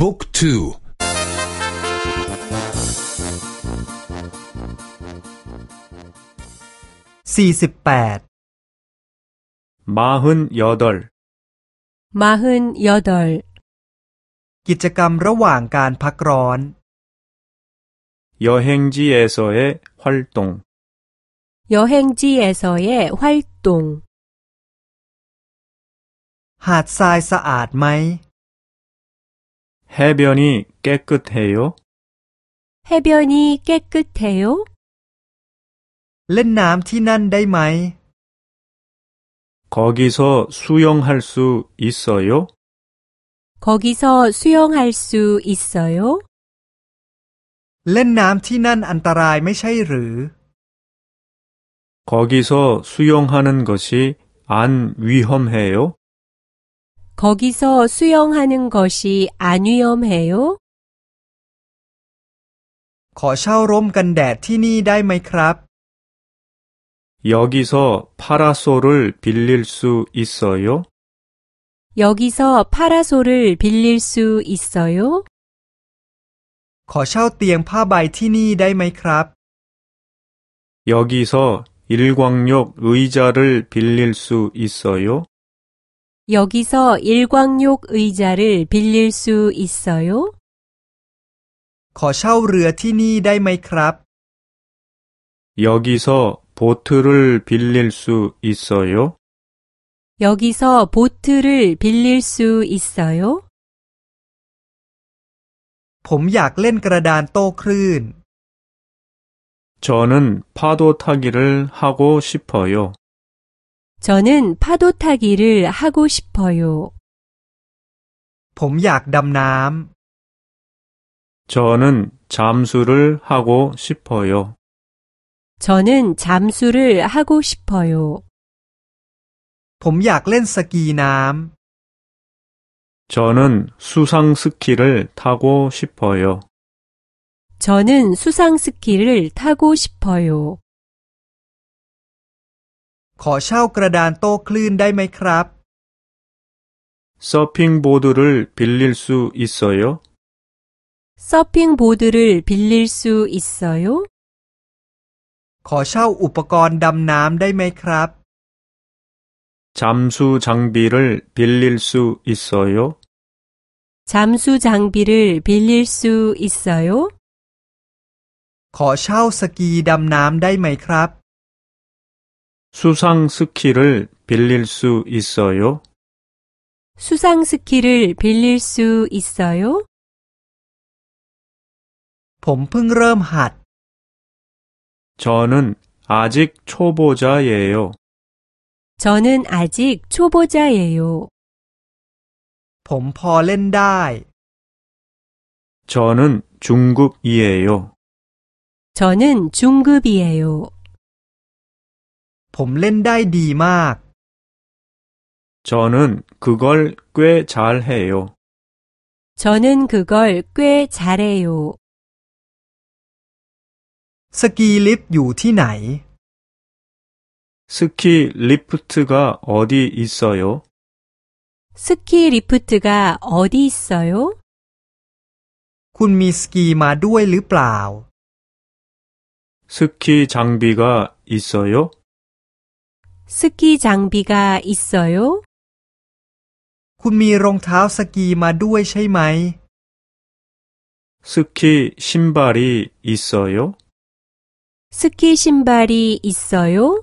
บุ๊กทูสี่สิบแปด 마흔 여덟, 마흔 여덟, กิจกรรมระหว่างการพักร้อน 여행지에서의 활동, 여행지에서의 활동, หาดทรายสะอาดไหม 해변이 깨끗해요? 해변이 깨끗해요? เล่นน้ำที่นั่นได้ไหม 거기서 수영할 수 있어요? 거기서 수영할 수 있어요? เล่นน้ำที่นั่นอันตรายไม่ใช่หรือ 거기서 수영하는 것이 안 위험해요? 거기서 수영하는 것이 안 위험해요? ขอเช่าร่มกันแดดที่นี่ได้ไหมครับ 여기서 파라솔을 빌릴 수 있어요? 여기서 파라솔을 빌릴 수 있어요? ขอเช่าเตียงผ้าใบที่นี่ได้ไหมครับ 여기서 일광욕 의자를 빌릴 수 있어요? 여기서 일광욕 의자를 빌릴 수 있어요? ขอเช่าเรือที่นี่ได้ไหมครับ 여기서 보트를 빌릴 수 있어요? 여기서 보트를 빌릴 수 있어요? ผมอยากเล่นกระดานโต้คลื่น 저는 파도 타기를 하고 싶어요. 저는 파도 타기를 하고 싶어요. ผมอยากดำน้ 저는 잠수를 하고 싶어요. 저는 잠수를 하고 싶어요. ำ ผมอยากเล่นสกีน้ 저는 수상 스키를 타고 싶어요. 저는 수상 스키를 타고 싶어요. ำ ขอเช่ากระดานโต้คลื่นได้ไหมครับ 서핑보드를 빌릴 수 있어요? 서핑보드를 빌릴 수 있어요? ขอเช่าอุปกรณ์ดำน้ำได้ไหมครับ 잠수 장비를 빌릴 수 있어요? 잠수 장비를 빌릴 수 있어요? ขอเช่าสกีดำน้ำได้ไหมครับ 수상 스키를 빌릴 수 있어요? 수상 스키를 빌릴 수 있어요? ผมเพิ่งเริ่มหัด 저는 아직 초보자예요. 저는 아직 초보자예요. ผมพอเล่นได้ 저는 중급이에요. 저는 중급이에요. ผมเล่นได้ดีมาก 저는 그걸 꽤 잘해요. 저는 그걸 꽤 잘해요. สกีลิฟต์อยู่ที่ไหน 스키 리프트가 어디 있어요? 스키 리프트가 어디 있어요? คุณมีสกีมาด้วยหรือเปล่า 스키 장비가 있어요? 스키 장비가 있어요? คุณมีรองเท้าสกีมาด้วยใช่ไหม 스키 신발이 있어요? 스키 신발이 있어요?